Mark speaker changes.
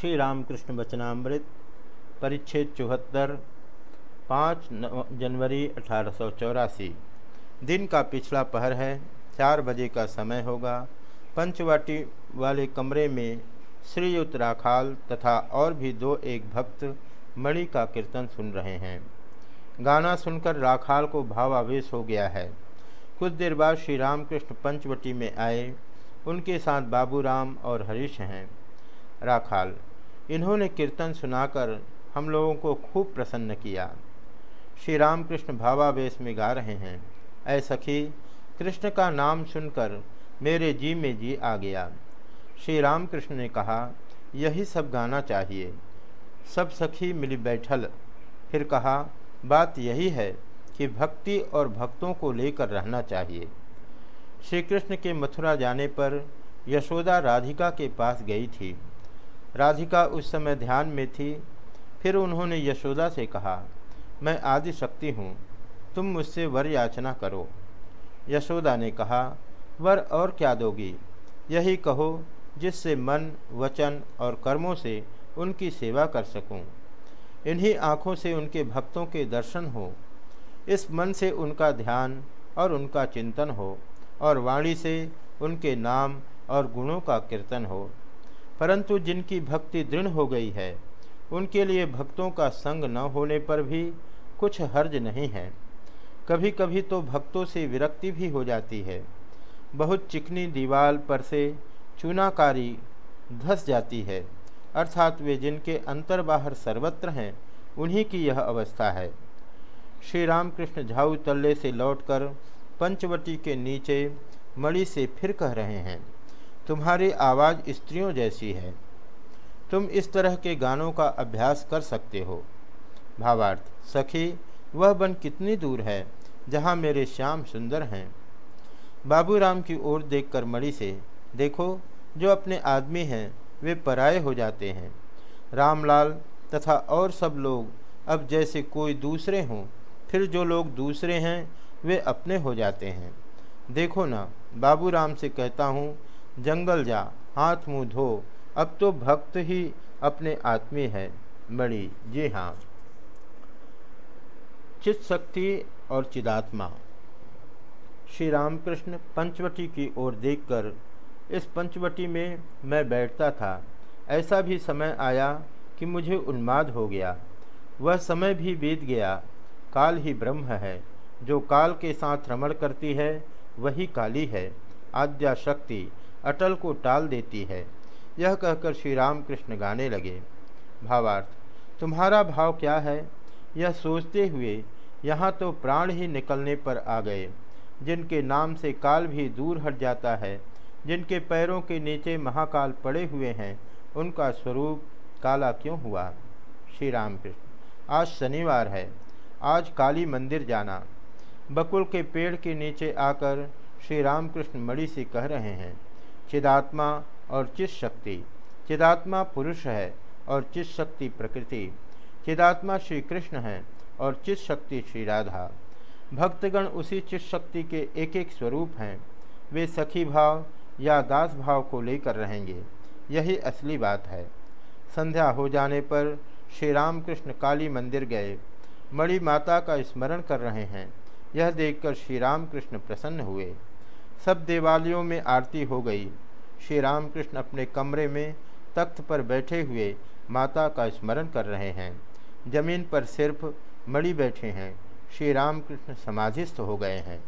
Speaker 1: श्री रामकृष्ण वचनामृत, परिच्छेद चौहत्तर, पाँच जनवरी अठारह सौ चौरासी। दिन का पिछला पहर है, चार बजे का समय होगा। पंचवाटी वाले कमरे में श्रीयुत राखाल तथा और भी दो एक भक्त मणि का कीर्तन सुन रहे हैं। गाना सुनकर राखाल को भावावेश हो गया है। कुछ देर बाद श्री रामकृष्ण पंचवटी में आए। उनके साथ बाबूराम और हरीश हैं। राखाल इन्होंने कीर्तन सुनाकर हम लोगों को खूब प्रसन्न किया। श्री रामकृष्ण भावावेश में गा रहे हैं। ऐ सखी, कृष्ण का नाम सुनकर मेरे जी में जी आ गया। श्री रामकृष्ण ने कहा, यही सब गाना चाहिए। सब सखी मिली बैठल। फिर कहा, बात यही है कि भक्ति और भक्तों को लेकर रहना चाहिए। श्री कृष्ण के मथुरा जाने पर यशोदा राधिका के पास गई थी। राधिका उस समय ध्यान में थी। फिर उन्होंने यशोदा से कहा, मैं आदि शक्ति हूँ, तुम मुझसे वर याचना करो। यशोदा ने कहा, वर और क्या दोगी? यही कहो, जिससे मन, वचन और कर्मों से उनकी सेवा कर सकूँ। इन्हीं आँखों से उनके भक्तों के दर्शन हो। इस मन से उनका ध्यान और उनका चिंतन हो और वाणी से उनके नाम और गुणों का कीर्तन हो। परंतु जिनकी भक्ति दृढ़ हो गई है, उनके लिए भक्तों का संग न होने पर भी कुछ हर्ज नहीं है। कभी कभी तो भक्तों से विरक्ति भी हो जाती है। बहुत चिकनी दीवाल पर से चूनाकारी धस जाती है, अर्थात वे जिनके अंतर बाहर सर्वत्र हैं, उन्हीं की यह अवस्था है। श्री रामकृष्ण झाऊ तल्ले से लौटकर पंचवटी के नीचे मणि से फिर कह रहे हैं तुम्हारी आवाज़ स्त्रियों जैसी है। तुम इस तरह के गानों का अभ्यास कर सकते हो। भावार्थ, सखी, वह बन कितनी दूर है, जहाँ मेरे श्याम सुंदर हैं। बाबूराम की ओर देखकर मणि से, देखो, जो अपने आदमी हैं, वे पराये हो जाते हैं। रामलाल तथा और सब लोग, अब जैसे कोई दूसरे हों, फिर जो लोग दूसरे हैं, वे अपने हो जाते हैं। देखो ना, बाबूराम से कहता हूँ जंगल जा, हाथ मुँह धो, अब तो भक्त ही अपने आत्मी है। बड़ी जी हाँ। चित शक्ति और चिदात्मा। श्री रामकृष्ण पंचवटी की ओर देखकर, इस पंचवटी में मैं बैठता था। ऐसा भी समय आया कि मुझे उन्माद हो गया। वह समय भी बीत गया। काल ही ब्रह्म है। जो काल के साथ रमण करती है, वही काली है। आद्या शक्ति अटल को टाल देती है। यह कहकर श्री राम कृष्ण गाने लगे। भावार्थ, तुम्हारा भाव क्या है? यह सोचते हुए यहाँ तो प्राण ही निकलने पर आ गए, जिनके नाम से काल भी दूर हट जाता है, जिनके पैरों के नीचे महाकाल पड़े हुए हैं, उनका स्वरूप काला क्यों हुआ? श्री राम कृष्ण आज शनिवार है, आज काली मंदिर जाना। बकुल के पेड़ के नीचे आकर श्री रामकृष्ण मणि से कह रहे हैं चिदात्मा और चित शक्ति चिदात्मा पुरुष है और चित शक्ति प्रकृति। चिदात्मा श्री कृष्ण है और चित शक्ति श्री राधा भक्तगण उसी चित शक्ति के एक एक स्वरूप हैं। वे सखी भाव या दास भाव को लेकर रहेंगे। यही असली बात है। संध्या हो जाने पर श्री रामकृष्ण काली मंदिर गए। मणि माता का स्मरण कर रहे हैं। यह देखकर श्री रामकृष्ण प्रसन्न हुए। सब देवालयों में आरती हो गई। श्री रामकृष्ण अपने कमरे में तख्त पर बैठे हुए माता का स्मरण कर रहे हैं। ज़मीन पर सिर्फ़ मणि बैठे हैं। श्री रामकृष्ण समाधिस्थ हो गए हैं।